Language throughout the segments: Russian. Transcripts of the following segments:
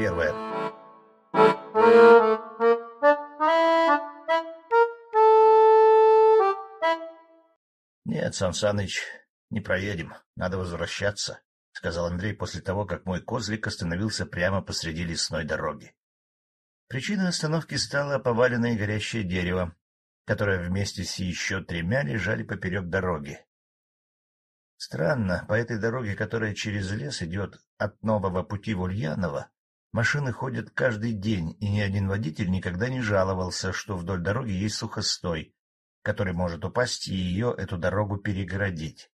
первая. Нет, Сан не проедем, надо возвращаться, — сказал Андрей после того, как мой козлик остановился прямо посреди лесной дороги. Причиной остановки стало поваленное горящее дерево, которое вместе с еще тремя лежали поперек дороги. Странно, по этой дороге, которая через лес идет от нового пути в Ульяново, машины ходят каждый день, и ни один водитель никогда не жаловался, что вдоль дороги есть сухостой, который может упасть и ее, эту дорогу, перегородить.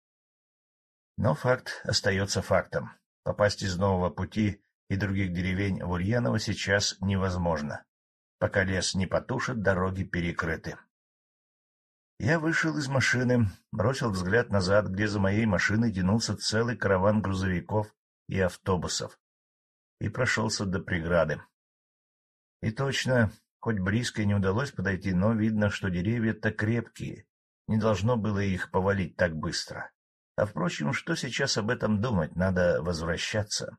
Но факт остается фактом. Попасть из нового пути и других деревень в Ульяново сейчас невозможно. Пока лес не потушит, дороги перекрыты. Я вышел из машины, бросил взгляд назад, где за моей машиной тянулся целый караван грузовиков и автобусов, и прошелся до преграды. И точно, хоть близко и не удалось подойти, но видно, что деревья-то крепкие, не должно было их повалить так быстро. А, впрочем, что сейчас об этом думать, надо возвращаться.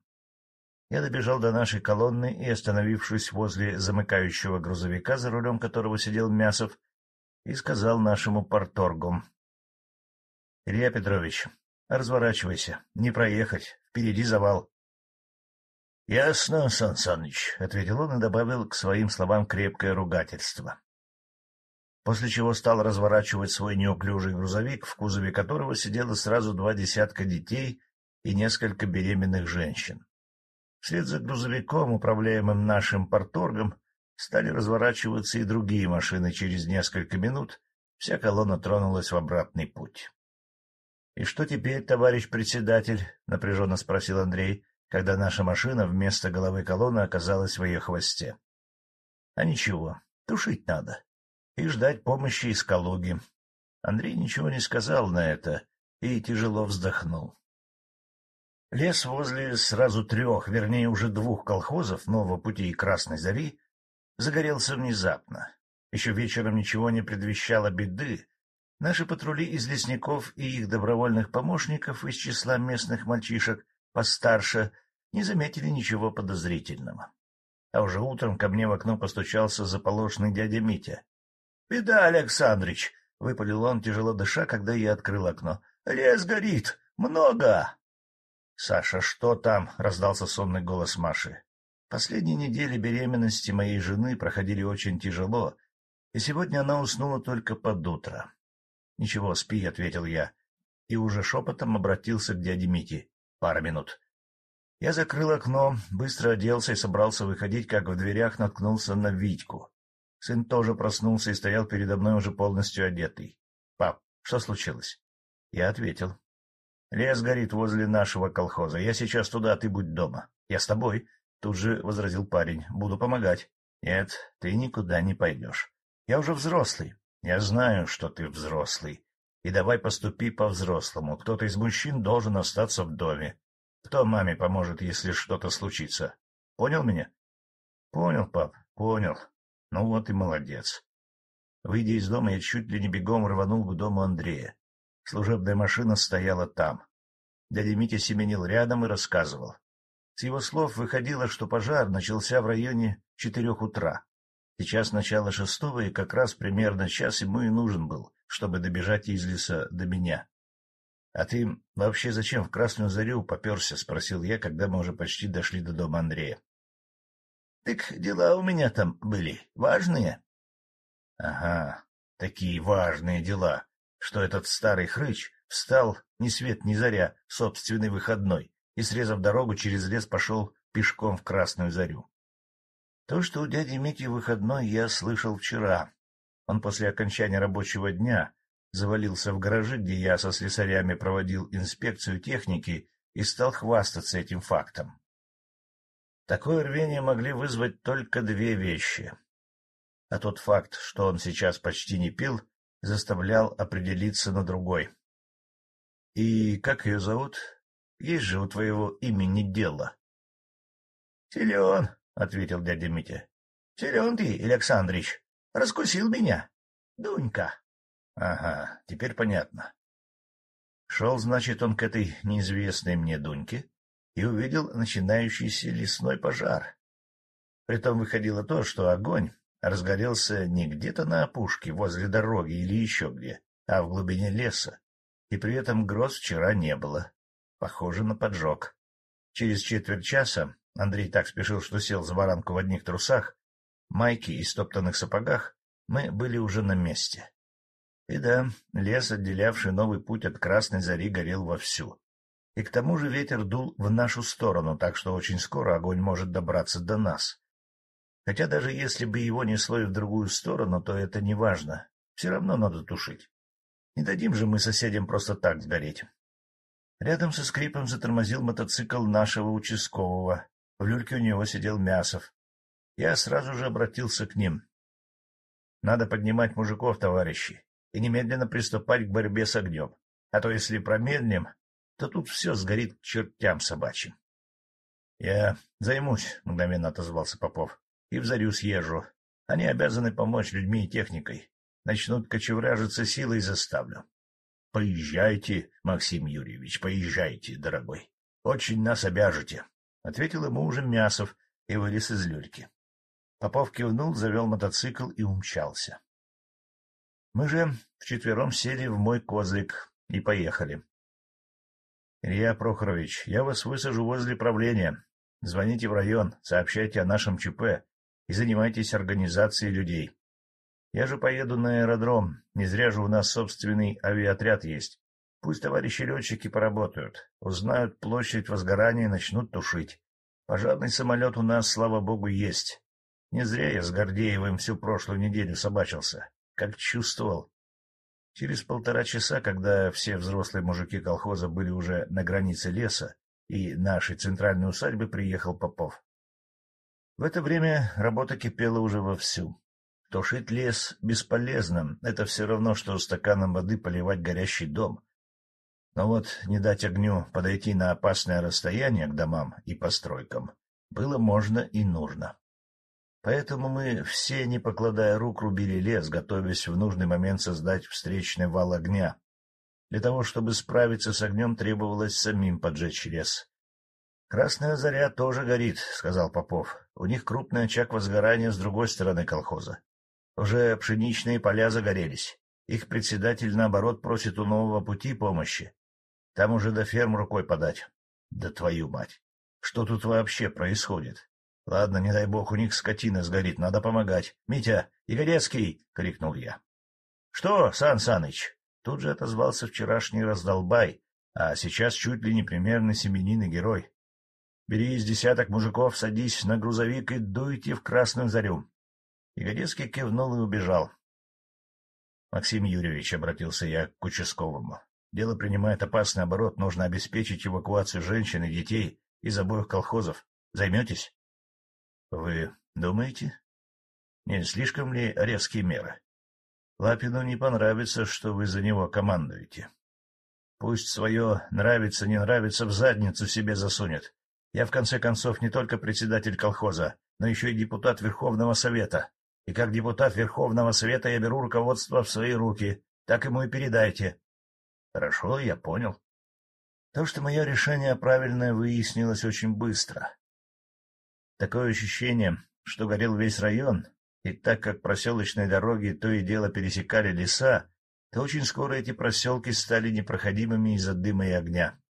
Я добежал до нашей колонны и, остановившись возле замыкающего грузовика, за рулем которого сидел Мясов, и сказал нашему порторгу. — Илья Петрович, разворачивайся, не проехать, впереди завал. — Ясно, Сан Саныч, — ответил он и добавил к своим словам крепкое ругательство. После чего стал разворачивать свой неуклюжий грузовик, в кузове которого сидело сразу два десятка детей и несколько беременных женщин. Вслед за грузовиком, управляемым нашим порторгом, Стали разворачиваться и другие машины. Через несколько минут вся колонна тронулась в обратный путь. — И что теперь, товарищ председатель? — напряженно спросил Андрей, когда наша машина вместо головы колонны оказалась в ее хвосте. — А ничего, тушить надо. И ждать помощи из Калуги. Андрей ничего не сказал на это и тяжело вздохнул. Лес возле сразу трех, вернее, уже двух колхозов «Нового пути» и «Красной зари» загорелся внезапно. Еще вечером ничего не предвещало беды. Наши патрули из лесников и их добровольных помощников из числа местных мальчишек постарше не заметили ничего подозрительного. А уже утром ко мне в окно постучался заполошный дядя Митя. — Беда, Александрыч! — выпалил он, тяжело дыша, когда я открыл окно. — Лес горит! Много! — Саша, что там? — раздался сонный голос Маши. Последние недели беременности моей жены проходили очень тяжело, и сегодня она уснула только под утро. — Ничего, спи, — ответил я, и уже шепотом обратился к дяде Мите. Пара минут. Я закрыл окно, быстро оделся и собрался выходить, как в дверях наткнулся на Витьку. Сын тоже проснулся и стоял передо мной уже полностью одетый. — Пап, что случилось? Я ответил. — Лес горит возле нашего колхоза. Я сейчас туда, а ты будь дома. Я с тобой. Тут же возразил парень. — Буду помогать. — Нет, ты никуда не пойдешь. Я уже взрослый. Я знаю, что ты взрослый. И давай поступи по-взрослому. Кто-то из мужчин должен остаться в доме. Кто маме поможет, если что-то случится? Понял меня? — Понял, пап, понял. Ну вот и молодец. Выйдя из дома, я чуть ли не бегом рванул к дому Андрея. Служебная машина стояла там. Дядя Митя семенил рядом и рассказывал. С его слов выходило, что пожар начался в районе четырех утра. Сейчас начало шестого, и как раз примерно час ему и нужен был, чтобы добежать из леса до меня. — А ты вообще зачем в Красную Зарю поперся? — спросил я, когда мы уже почти дошли до дома Андрея. — Так дела у меня там были важные. — Ага, такие важные дела, что этот старый хрыч встал ни свет ни заря собственный выходной и, срезав дорогу, через лес пошел пешком в Красную Зарю. То, что у дяди Мити выходной, я слышал вчера. Он после окончания рабочего дня завалился в гаражи, где я со слесарями проводил инспекцию техники и стал хвастаться этим фактом. Такое рвение могли вызвать только две вещи. А тот факт, что он сейчас почти не пил, заставлял определиться на другой. — И как ее зовут? Есть же у твоего имени дело. — Силен, — ответил дядя Митя. — Силен ты, Александрич. Раскусил меня. Дунька. — Ага, теперь понятно. Шел, значит, он к этой неизвестной мне Дуньке и увидел начинающийся лесной пожар. Притом выходило то, что огонь разгорелся не где-то на опушке, возле дороги или еще где, а в глубине леса, и при этом гроз вчера не было. Похоже на поджог. Через четверть часа Андрей так спешил, что сел за баранку в одних трусах, майке и стоптанных сапогах, мы были уже на месте. И да, лес, отделявший новый путь от Красной Зари, горел вовсю. И к тому же ветер дул в нашу сторону, так что очень скоро огонь может добраться до нас. Хотя даже если бы его несло и в другую сторону, то это не важно. Все равно надо тушить. Не дадим же мы соседям просто так сгореть. Рядом со скрипом затормозил мотоцикл нашего участкового. В люльке у него сидел Мясов. Я сразу же обратился к ним. Надо поднимать мужиков, товарищи, и немедленно приступать к борьбе с огнем. А то если промедлим, то тут все сгорит к чертям собачьим. — Я займусь, — мгновенно отозвался Попов, — и в зарю съезжу. Они обязаны помочь людьми и техникой. Начнут кочевражиться силой заставлю. — Поезжайте, Максим Юрьевич, поезжайте, дорогой. Очень нас обяжете, — ответил ему уже Мясов и вылез из люльки. Попов кивнул, завел мотоцикл и умчался. Мы же вчетвером сели в мой козлик и поехали. — Илья Прохорович, я вас высажу возле правления. Звоните в район, сообщайте о нашем ЧП и занимайтесь организацией людей. Я же поеду на аэродром, не зря же у нас собственный авиаотряд есть. Пусть товарищи летчики поработают, узнают площадь возгорания и начнут тушить. Пожарный самолет у нас, слава богу, есть. Не зря я с Гордеевым всю прошлую неделю собачился. Как чувствовал, Через полтора часа, когда все взрослые мужики колхоза были уже на границе леса и нашей центральной усадьбы, приехал Попов. В это время работа кипела уже вовсю. Тушить лес бесполезно, это все равно, что стаканом воды поливать горящий дом. Но вот не дать огню подойти на опасное расстояние к домам и постройкам было можно и нужно. Поэтому мы все, не покладая рук, рубили лес, готовясь в нужный момент создать встречный вал огня. Для того, чтобы справиться с огнем, требовалось самим поджечь лес. — Красная заря тоже горит, — сказал Попов. — У них крупный очаг возгорания с другой стороны колхоза. Уже пшеничные поля загорелись. Их председатель, наоборот, просит у нового пути помощи. Там уже до ферм рукой подать. Да твою мать! Что тут вообще происходит? — Ладно, не дай бог, у них скотина сгорит, надо помогать. — Митя, Игорецкий! — крикнул я. — Что, Сан Саныч? Тут же отозвался вчерашний раздолбай, а сейчас чуть ли не примерно семенин герой. Бери из десяток мужиков, садись на грузовик и дуйте в красную зарю. Игорецкий кивнул и убежал. — Максим Юрьевич, — обратился я к участковому, — дело принимает опасный оборот, нужно обеспечить эвакуацию женщин и детей из обоих колхозов. Займетесь? Вы думаете? Не слишком ли резкие меры? Лапину не понравится, что вы за него командуете. Пусть свое нравится, не нравится, в задницу себе засунет. Я, в конце концов, не только председатель колхоза, но еще и депутат Верховного Совета. И как депутат Верховного Совета я беру руководство в свои руки. Так ему и передайте. Хорошо, я понял. То, что мое решение правильное, выяснилось очень быстро. Такое ощущение, что горел весь район, и так как проселочные дороги то и дело пересекали леса, то очень скоро эти проселки стали непроходимыми из-за дыма и огня.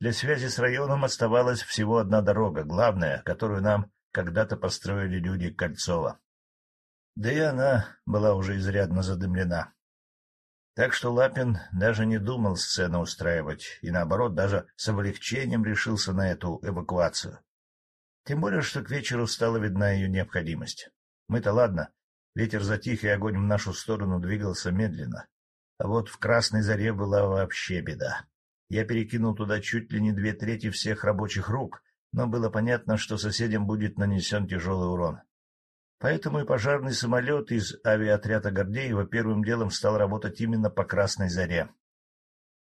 Для связи с районом оставалась всего одна дорога, главная, которую нам когда-то построили люди Кольцова. Да и она была уже изрядно задымлена. Так что Лапин даже не думал сцену устраивать, и наоборот, даже с облегчением решился на эту эвакуацию. Тем более, что к вечеру стала видна ее необходимость. Мы-то ладно, ветер затих, и огонь в нашу сторону двигался медленно. А вот в Красной Заре была вообще беда. Я перекинул туда чуть ли не две трети всех рабочих рук, но было понятно, что соседям будет нанесен тяжелый урон. Поэтому и пожарный самолет из авиаотряда Гордеева первым делом стал работать именно по Красной Заре.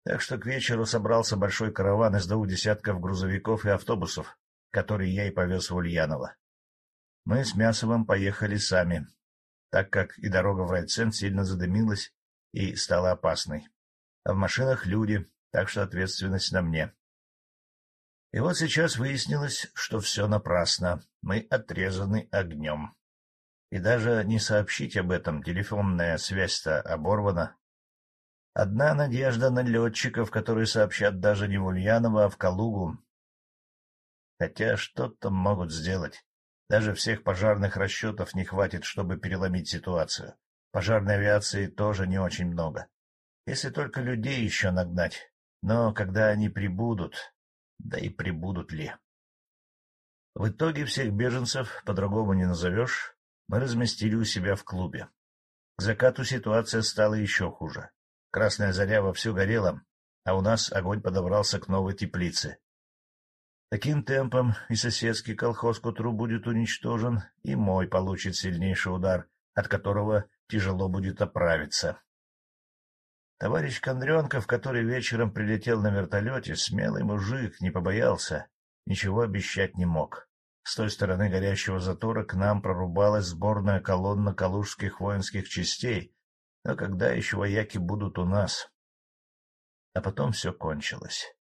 Так что к вечеру собрался большой караван из двух десятков грузовиков и автобусов, который я и повез в Ульяново. Мы с Мясовым поехали сами, так как и дорога в райцентр сильно задымилась и стала опасной. А в машинах люди, так что ответственность на мне. И вот сейчас выяснилось, что все напрасно. мы отрезаны огнем. И даже не сообщить об этом, телефонная связь-то оборвана. Одна надежда на летчиков, которые сообщат даже не в Ульяново, а в Калугу. Хотя что там могут сделать? Даже всех пожарных расчетов не хватит, чтобы переломить ситуацию. Пожарной авиации тоже не очень много. Если только людей еще нагнать. Но когда они прибудут, да и прибудут ли? В итоге всех беженцев, по-другому не назовешь, мы разместили у себя в клубе. К закату ситуация стала еще хуже. Красная заря вовсю горела, а у нас огонь подобрался к новой теплице. Таким темпом и соседский колхоз к утру будет уничтожен, и мой получит сильнейший удар, от которого тяжело будет оправиться. Товарищ Кондренков, который вечером прилетел на вертолете, смелый мужик, не побоялся, ничего обещать не мог. С той стороны горящего затора к нам прорубалась сборная колонна калужских воинских частей, но когда еще вояки будут у нас? А потом все кончилось.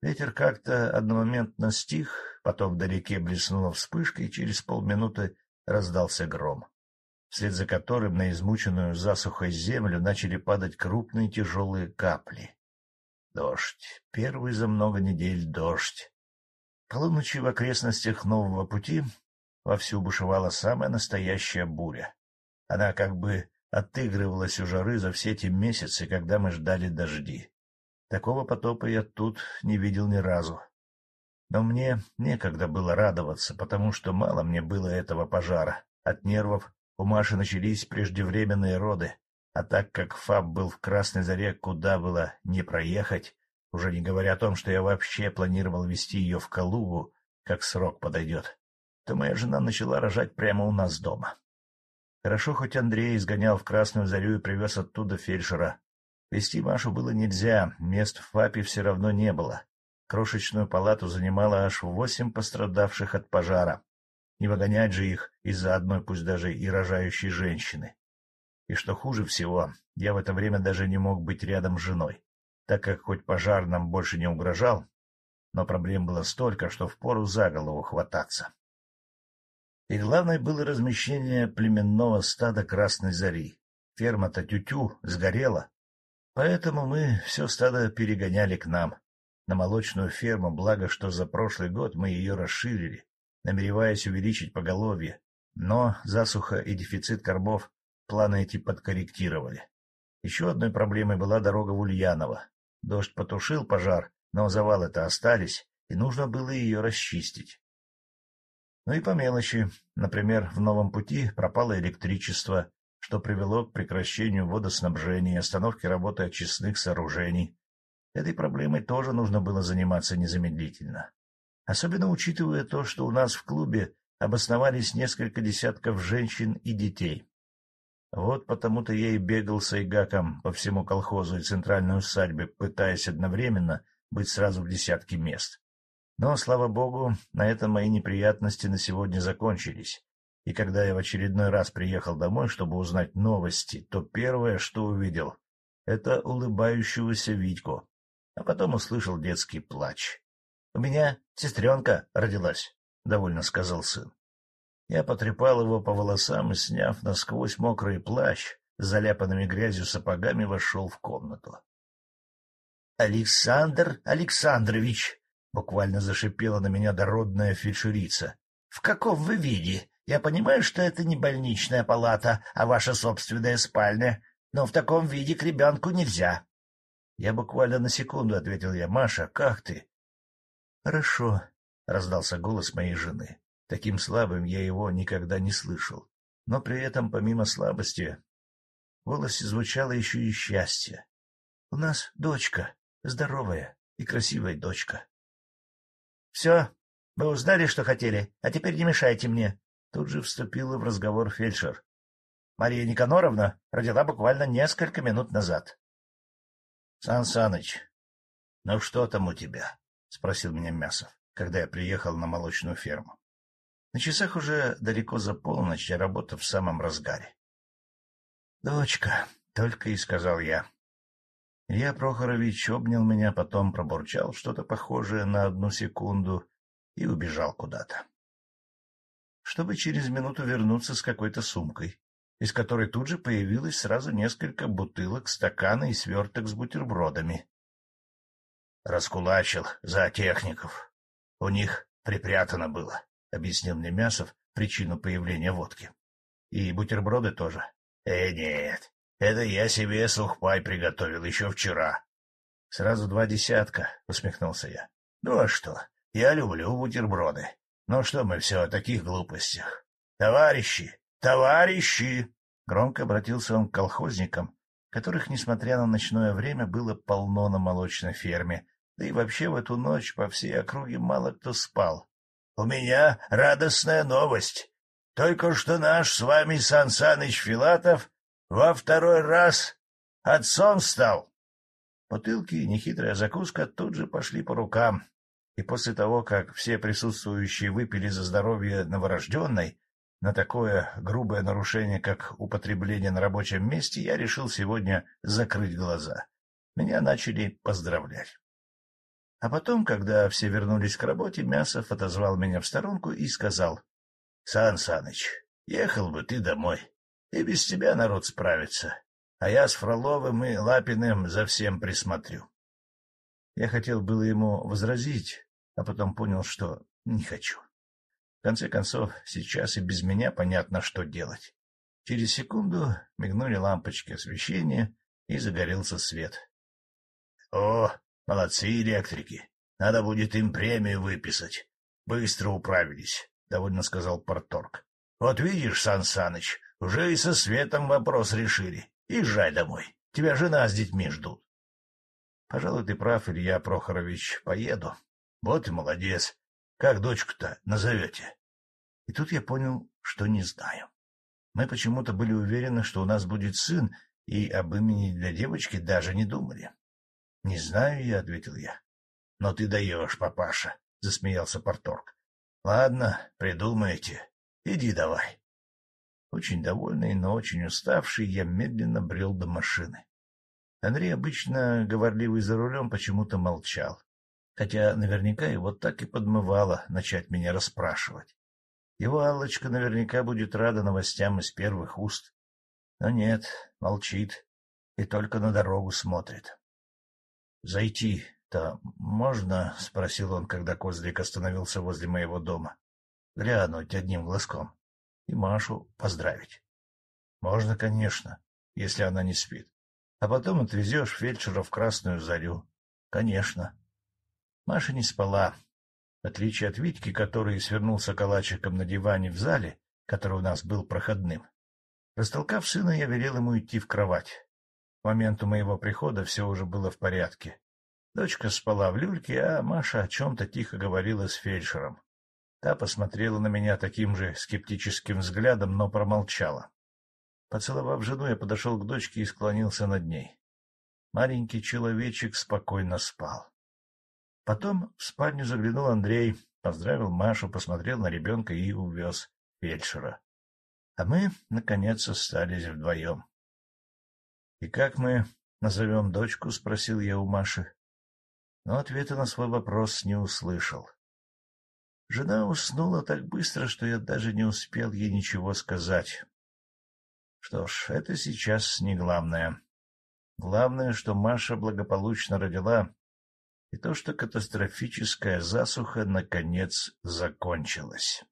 Ветер как-то одномоментно стих, потом вдалеке блеснула вспышка, и через полминуты раздался гром, вслед за которым на измученную засухой землю начали падать крупные тяжелые капли. Дождь. Первый за много недель дождь. Полуночи в окрестностях нового пути вовсю бушевала самая настоящая буря. Она как бы отыгрывалась у жары за все те месяцы, когда мы ждали дожди. Такого потопа я тут не видел ни разу. Но мне некогда было радоваться, потому что мало мне было этого пожара. От нервов у Маши начались преждевременные роды, а так как ФАБ был в Красной Заре, куда было не проехать, уже не говоря о том, что я вообще планировал вести ее в Калугу, как срок подойдет, то моя жена начала рожать прямо у нас дома. Хорошо, хоть Андрей изгонял в Красную Зарю и привез оттуда фельдшера, Вести Машу было нельзя, мест в ФАПе все равно не было. Крошечную палату занимало аж восемь пострадавших от пожара. Не выгонять же их из-за одной, пусть даже и рожающей женщины. И что хуже всего, я в это время даже не мог быть рядом с женой, так как хоть пожар нам больше не угрожал, но проблем было столько, что впору за голову хвататься. И главное было размещение племенного стада Красной Зари. Ферма-то Тютю сгорела, Поэтому мы все стадо перегоняли к нам, на молочную ферму, благо что за прошлый год мы ее расширили, намереваясь увеличить поголовье, но засуха и дефицит кормов планы эти подкорректировали. Еще одной проблемой была дорога в Ульяново. Дождь потушил пожар, но завалы-то остались, и нужно было ее расчистить. Ну и по мелочи. Например, в новом пути пропало электричество, что привело к прекращению водоснабжения и остановке работы очистных сооружений. Этой проблемой тоже нужно было заниматься незамедлительно. Особенно учитывая то, что у нас в клубе обосновались несколько десятков женщин и детей. Вот потому-то я и бегал с Айгаком по всему колхозу и центральной усадьбе, пытаясь одновременно быть сразу в десятке мест. Но, слава богу, на этом мои неприятности на сегодня закончились, и когда я в очередной раз приехал домой, чтобы узнать новости, то первое, что увидел, — это улыбающегося Витьку, а потом услышал детский плач. — У меня сестренка родилась, — довольно сказал сын. Я потрепал его по волосам и, сняв насквозь мокрый плащ, с заляпанными грязью сапогами вошел в комнату. — Александр Александрович! — буквально зашипела на меня дородная фельдшерица. — В каком вы виде? Я понимаю, что это не больничная палата, а ваша собственная спальня, но в таком виде к ребенку нельзя. Я буквально на секунду ответил я. — Маша, как ты? — Хорошо, — раздался голос моей жены. Таким слабым я его никогда не слышал. Но при этом, помимо слабости, в голосе звучало еще и счастье. — У нас дочка, здоровая и красивая дочка. — Все, вы узнали, что хотели, а теперь не мешайте мне. Тут же вступила в разговор фельдшер. Мария Никаноровна родила буквально несколько минут назад. — Сан Саныч, ну что там у тебя? — спросил меня Мясов, когда я приехал на молочную ферму. На часах уже далеко за полночь, а работа в самом разгаре. — Дочка, — только и сказал я. Илья Прохорович обнял меня, потом пробурчал что-то похожее на одну секунду и убежал куда-то. Чтобы через минуту вернуться с какой-то сумкой, из которой тут же появилось сразу несколько бутылок, стакана и сверток с бутербродами. Раскулачил за техников. У них припрятано было, — объяснил мне Мясов причину появления водки. И бутерброды тоже. Э, нет, это я себе сухпай приготовил еще вчера. — Сразу два десятка, — усмехнулся я. — Ну а что, я люблю бутерброды. Но что мы все о таких глупостях? Товарищи, товарищи! Громко обратился он к колхозникам, которых, несмотря на ночное время, было полно на молочной ферме, да и вообще в эту ночь по всей округе мало кто спал. — У меня радостная новость. Только что наш с вами Сан Саныч Филатов во второй раз отцом стал. Бутылки и нехитрая закуска тут же пошли по рукам, и после того, как все присутствующие выпили за здоровье новорожденной, на такое грубое нарушение, как употребление на рабочем месте, я решил сегодня закрыть глаза. Меня начали поздравлять. А потом, когда все вернулись к работе, Мясов отозвал меня в сторонку и сказал, — Сан Саныч, ехал бы ты домой, и без тебя народ справится, а я с Фроловым и Лапиным за всем присмотрю. Я хотел было ему возразить, а потом понял, что не хочу. В конце концов, сейчас и без меня понятно, что делать. Через секунду мигнули лампочки освещения, и загорелся свет. — О, молодцы электрики! Надо будет им премию выписать. Быстро управились, — довольно сказал Порторг. — Вот видишь, Сан Саныч, уже и со светом вопрос решили. Езжай домой. Тебя жена с детьми ждут. — Пожалуй, ты прав, Илья Прохорович. Поеду. Вот и молодец. Как дочку-то назовете? И тут я понял, что не знаю. Мы почему-то были уверены, что у нас будет сын, и об имени для девочки даже не думали. — Не знаю я, — ответил я. — Но ты даешь, папаша, — засмеялся Порторг. — Ладно, придумайте. Иди давай. Очень довольный, но очень уставший, я медленно брел до машины. Андрей, обычно говорливый за рулем, почему-то молчал хотя наверняка его так и подмывало начать меня расспрашивать. Его Аллочка наверняка будет рада новостям из первых уст. Но нет, молчит и только на дорогу смотрит. — Зайти-то можно? — спросил он, когда Козлик остановился возле моего дома. — Глянуть одним глазком и Машу поздравить. — Можно, конечно, если она не спит. А потом отвезешь фельдшера в Красную Зарю. — Конечно. Маша не спала. В отличие от Витьки, который свернулся калачиком на диване в зале, который у нас был проходным. Растолкав сына, я велел ему идти в кровать. К моменту моего прихода все уже было в порядке. Дочка спала в люльке, а Маша о чем-то тихо говорила с фельдшером. Та посмотрела на меня таким же скептическим взглядом, но промолчала. Поцеловав жену, я подошел к дочке и склонился над ней. Маленький человечек спокойно спал. Потом в спальню заглянул Андрей, поздравил Машу, посмотрел на ребенка и увез фельдшера. А мы, наконец, остались вдвоем. — И как мы назовем дочку? — спросил я у Маши. Но ответа на свой вопрос не услышал. Жена уснула так быстро, что я даже не успел ей ничего сказать. Что ж, это сейчас не главное. Главное, что Маша благополучно родила и то, что катастрофическая засуха наконец закончилась.